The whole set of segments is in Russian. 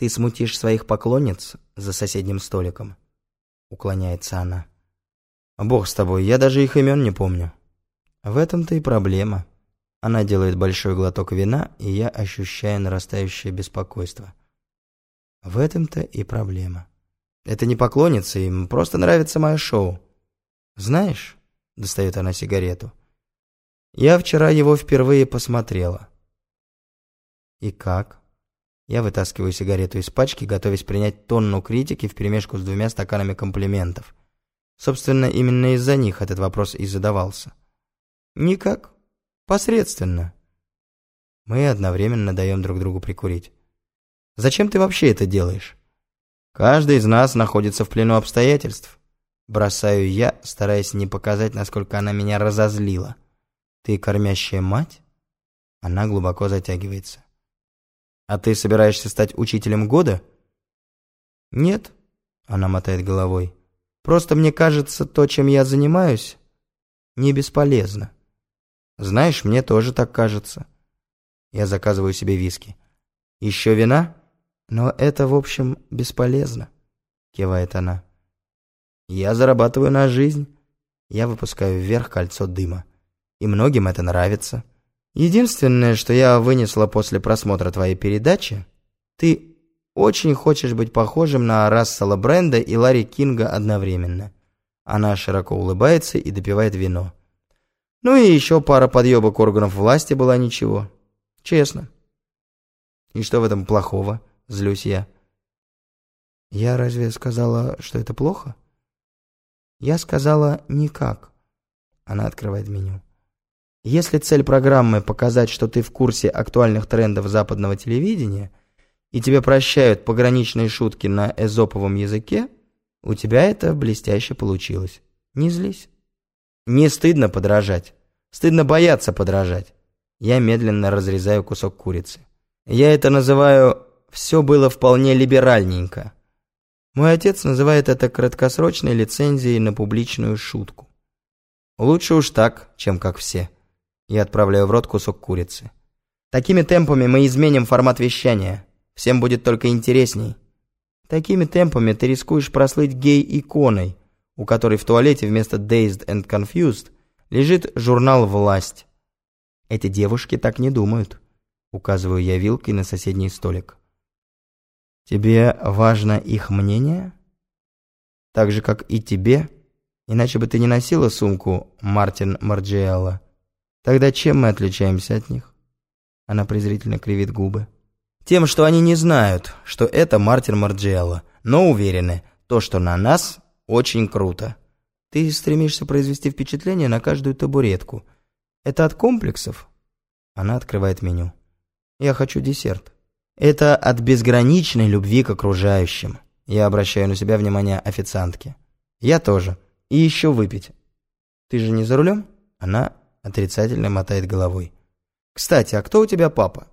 Ты смутишь своих поклонниц за соседним столиком. Уклоняется она. Бог с тобой, я даже их имен не помню. В этом-то и проблема. Она делает большой глоток вина, и я ощущаю нарастающее беспокойство. В этом-то и проблема. Это не поклонница, им просто нравится мое шоу. Знаешь, достает она сигарету, я вчера его впервые посмотрела. И как? Я вытаскиваю сигарету из пачки, готовясь принять тонну критики вперемешку с двумя стаканами комплиментов. Собственно, именно из-за них этот вопрос и задавался. Никак. Посредственно. Мы одновременно даем друг другу прикурить. Зачем ты вообще это делаешь? Каждый из нас находится в плену обстоятельств. Бросаю я, стараясь не показать, насколько она меня разозлила. Ты кормящая мать? Она глубоко затягивается. А ты собираешься стать учителем года? Нет, она мотает головой. Просто мне кажется, то, чем я занимаюсь, не бесполезно. Знаешь, мне тоже так кажется. Я заказываю себе виски. Еще вина? Но это, в общем, бесполезно, кивает она. Я зарабатываю на жизнь. Я выпускаю вверх кольцо дыма. И многим это нравится. Единственное, что я вынесла после просмотра твоей передачи, ты очень хочешь быть похожим на Рассела Бренда и Ларри Кинга одновременно. Она широко улыбается и допивает вино. Ну и еще пара подъебок органов власти была ничего. Честно. И что в этом плохого? Злюсь я. Я разве сказала, что это плохо? Я сказала никак. Она открывает меню. Если цель программы показать, что ты в курсе актуальных трендов западного телевидения, и тебе прощают пограничные шутки на эзоповом языке, у тебя это блестяще получилось. Не злись. Не стыдно подражать. Стыдно бояться подражать. Я медленно разрезаю кусок курицы. Я это называю «все было вполне либеральненько». Мой отец называет это краткосрочной лицензией на публичную шутку. Лучше уж так, чем как все. Я отправляю в рот кусок курицы. Такими темпами мы изменим формат вещания. Всем будет только интересней. Такими темпами ты рискуешь прослыть гей-иконой, у которой в туалете вместо Dazed and Confused лежит журнал «Власть». Эти девушки так не думают. Указываю я вилкой на соседний столик. Тебе важно их мнение? Так же, как и тебе? Иначе бы ты не носила сумку Мартин Марджиэлла. Тогда чем мы отличаемся от них? Она презрительно кривит губы. Тем, что они не знают, что это Мартин Марджиэлло, но уверены, то, что на нас, очень круто. Ты стремишься произвести впечатление на каждую табуретку. Это от комплексов? Она открывает меню. Я хочу десерт. Это от безграничной любви к окружающим. Я обращаю на себя внимание официантки. Я тоже. И еще выпить. Ты же не за рулем? Она отрицательно мотает головой. «Кстати, а кто у тебя папа?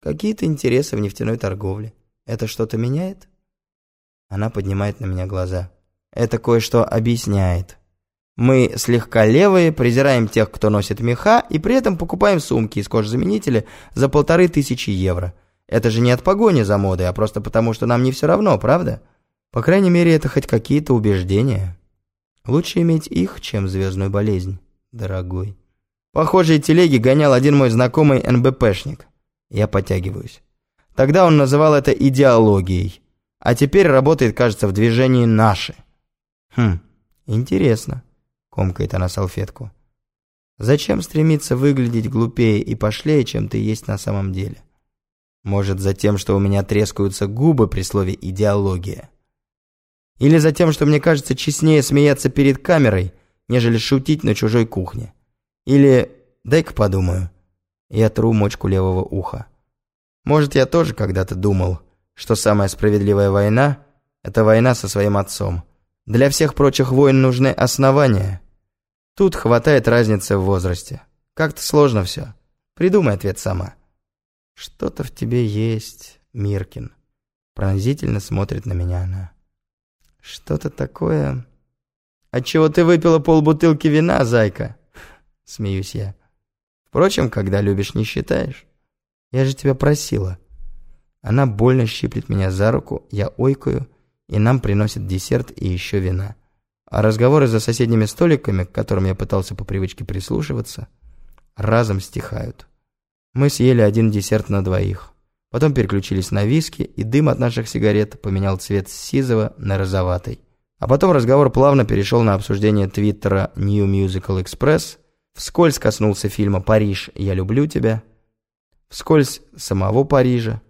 Какие-то интересы в нефтяной торговле. Это что-то меняет?» Она поднимает на меня глаза. «Это кое-что объясняет. Мы слегка левые, презираем тех, кто носит меха, и при этом покупаем сумки из кожзаменителя за полторы тысячи евро. Это же не от погони за модой, а просто потому, что нам не все равно, правда? По крайней мере, это хоть какие-то убеждения. Лучше иметь их, чем звездную болезнь, дорогой». Похожие телеги гонял один мой знакомый НБПшник. Я подтягиваюсь. Тогда он называл это идеологией. А теперь работает, кажется, в движении «Наши». Хм, интересно, комкает она салфетку. Зачем стремиться выглядеть глупее и пошлее, чем ты есть на самом деле? Может, за тем, что у меня трескаются губы при слове «идеология»? Или за тем, что мне кажется честнее смеяться перед камерой, нежели шутить на чужой кухне? Или дай-ка подумаю. Я тру мочку левого уха. Может, я тоже когда-то думал, что самая справедливая война – это война со своим отцом. Для всех прочих войн нужны основания. Тут хватает разницы в возрасте. Как-то сложно все. Придумай ответ сама. Что-то в тебе есть, Миркин. Пронзительно смотрит на меня она. Что-то такое... Отчего ты выпила полбутылки вина, зайка? — смеюсь я. «Впрочем, когда любишь, не считаешь. Я же тебя просила». Она больно щиплет меня за руку, я ойкаю, и нам приносят десерт и еще вина. А разговоры за соседними столиками, к которым я пытался по привычке прислушиваться, разом стихают. Мы съели один десерт на двоих. Потом переключились на виски, и дым от наших сигарет поменял цвет с сизого на розоватый. А потом разговор плавно перешел на обсуждение твиттера New Musical Express, вскользь коснулся фильма «Париж, я люблю тебя», вскользь самого Парижа,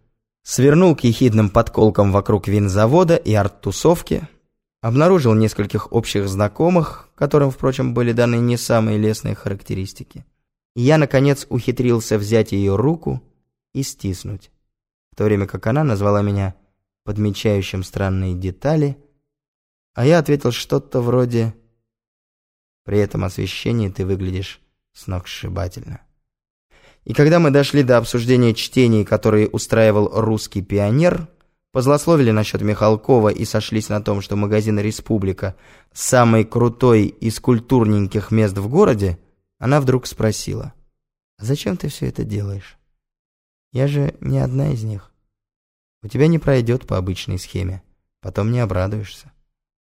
свернул к ехидным подколкам вокруг винзавода и арт-тусовки, обнаружил нескольких общих знакомых, которым, впрочем, были даны не самые лестные характеристики. И я, наконец, ухитрился взять ее руку и стиснуть, в то время как она назвала меня подмечающим странные детали, а я ответил что-то вроде «При этом освещении ты выглядишь сногсшибательно». И когда мы дошли до обсуждения чтений, которые устраивал русский пионер, позлословили насчет Михалкова и сошлись на том, что магазин «Республика» самый крутой из культурненьких мест в городе, она вдруг спросила, «Зачем ты все это делаешь? Я же не одна из них. У тебя не пройдет по обычной схеме, потом не обрадуешься».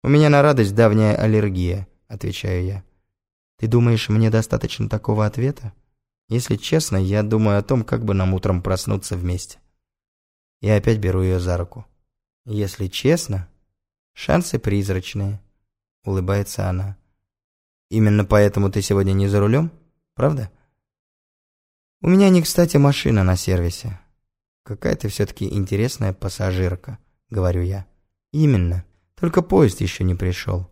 «У меня на радость давняя аллергия», — отвечаю я. «Ты думаешь, мне достаточно такого ответа?» Если честно, я думаю о том, как бы нам утром проснуться вместе. Я опять беру ее за руку. Если честно, шансы призрачные, улыбается она. Именно поэтому ты сегодня не за рулем, правда? У меня не кстати машина на сервисе. Какая ты все-таки интересная пассажирка, говорю я. Именно, только поезд еще не пришел.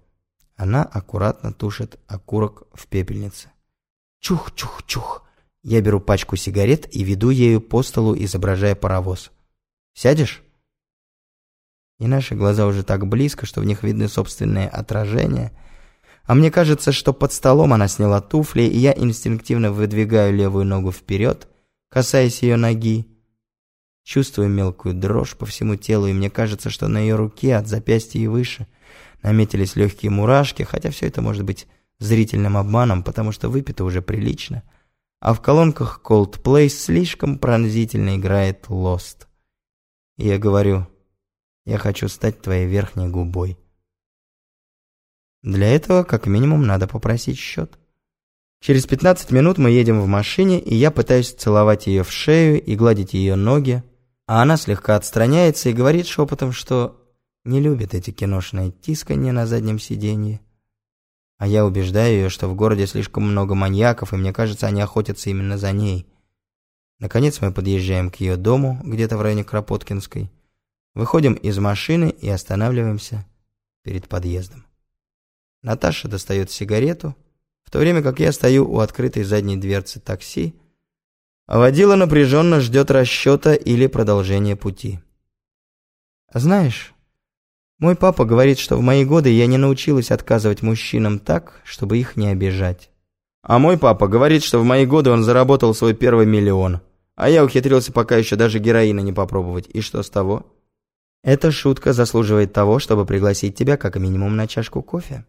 Она аккуратно тушит окурок в пепельнице. Чух-чух-чух. Я беру пачку сигарет и веду ею по столу, изображая паровоз. «Сядешь?» И наши глаза уже так близко, что в них видны собственные отражения. А мне кажется, что под столом она сняла туфли, и я инстинктивно выдвигаю левую ногу вперед, касаясь ее ноги. Чувствую мелкую дрожь по всему телу, и мне кажется, что на ее руке от запястья и выше наметились легкие мурашки, хотя все это может быть зрительным обманом, потому что выпито уже прилично а в колонках Coldplay слишком пронзительно играет Lost. И я говорю, я хочу стать твоей верхней губой. Для этого, как минимум, надо попросить счет. Через 15 минут мы едем в машине, и я пытаюсь целовать ее в шею и гладить ее ноги, а она слегка отстраняется и говорит шепотом, что не любит эти киношные тисканья на заднем сиденье. А я убеждаю ее, что в городе слишком много маньяков, и мне кажется, они охотятся именно за ней. Наконец мы подъезжаем к ее дому, где-то в районе Кропоткинской. Выходим из машины и останавливаемся перед подъездом. Наташа достает сигарету, в то время как я стою у открытой задней дверцы такси, а водила напряженно ждет расчета или продолжения пути. «Знаешь, мой папа говорит, что в мои годы я не научилась отказывать мужчинам так, чтобы их не обижать. А мой папа говорит, что в мои годы он заработал свой первый миллион. А я ухитрился пока еще даже героина не попробовать. И что с того? Эта шутка заслуживает того, чтобы пригласить тебя как минимум на чашку кофе.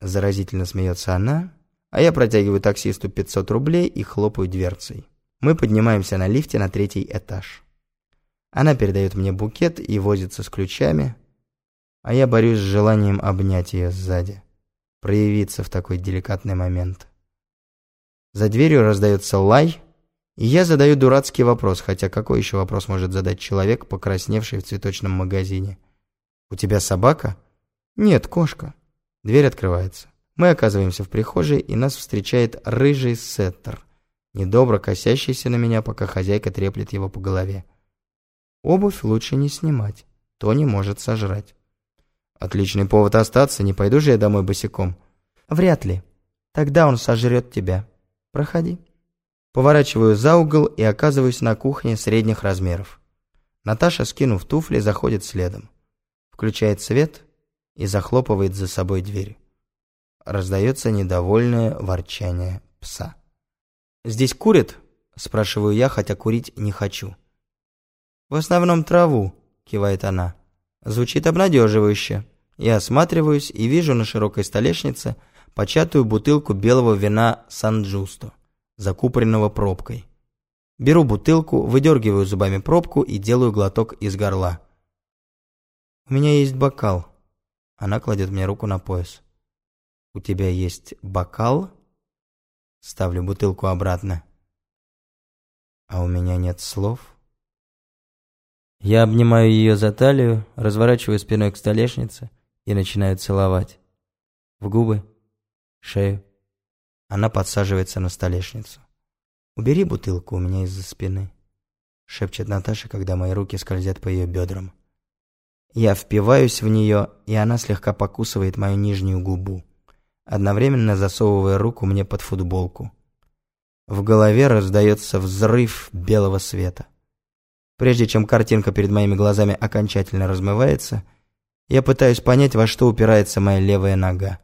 Заразительно смеется она, а я протягиваю таксисту 500 рублей и хлопаю дверцей. Мы поднимаемся на лифте на третий этаж. Она передает мне букет и возится с ключами, а я борюсь с желанием обнять ее сзади, проявиться в такой деликатный момент. За дверью раздается лай, и я задаю дурацкий вопрос, хотя какой еще вопрос может задать человек, покрасневший в цветочном магазине? «У тебя собака?» «Нет, кошка». Дверь открывается. Мы оказываемся в прихожей, и нас встречает рыжий сеттер, недобро косящийся на меня, пока хозяйка треплет его по голове. Обувь лучше не снимать, то не может сожрать. Отличный повод остаться, не пойду же я домой босиком. Вряд ли. Тогда он сожрет тебя. Проходи. Поворачиваю за угол и оказываюсь на кухне средних размеров. Наташа, скинув туфли, заходит следом. Включает свет и захлопывает за собой дверь. Раздается недовольное ворчание пса. «Здесь курят?» – спрашиваю я, хотя курить не хочу. «В основном траву», – кивает она. Звучит обнадеживающе. Я осматриваюсь и вижу на широкой столешнице початую бутылку белого вина Сан-Джусто, закупоренного пробкой. Беру бутылку, выдергиваю зубами пробку и делаю глоток из горла. «У меня есть бокал». Она кладет мне руку на пояс. «У тебя есть бокал?» Ставлю бутылку обратно. «А у меня нет слов?» Я обнимаю ее за талию, разворачиваю спиной к столешнице и начинаю целовать. В губы, шею. Она подсаживается на столешницу. «Убери бутылку у меня из-за спины», — шепчет Наташа, когда мои руки скользят по ее бедрам. Я впиваюсь в нее, и она слегка покусывает мою нижнюю губу, одновременно засовывая руку мне под футболку. В голове раздается взрыв белого света. Прежде чем картинка перед моими глазами окончательно размывается, я пытаюсь понять, во что упирается моя левая нога.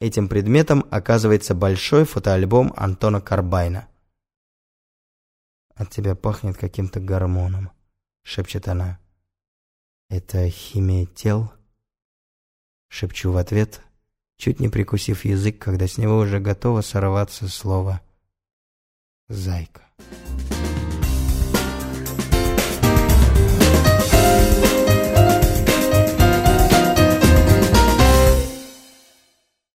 Этим предметом оказывается большой фотоальбом Антона Карбайна. «От тебя пахнет каким-то гормоном», — шепчет она. «Это химия тел?» Шепчу в ответ, чуть не прикусив язык, когда с него уже готово сорваться слово «зайка».